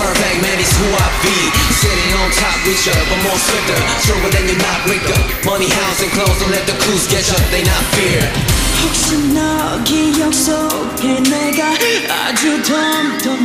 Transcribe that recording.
Perfect man, it's who I be. Sitting on top with ya, but more swifter. Stronger than you. not weaker. Money, house, and clothes, don't let the clues get ya, they not fear. 혹시 너 기억 속에 내가 아주 덤덤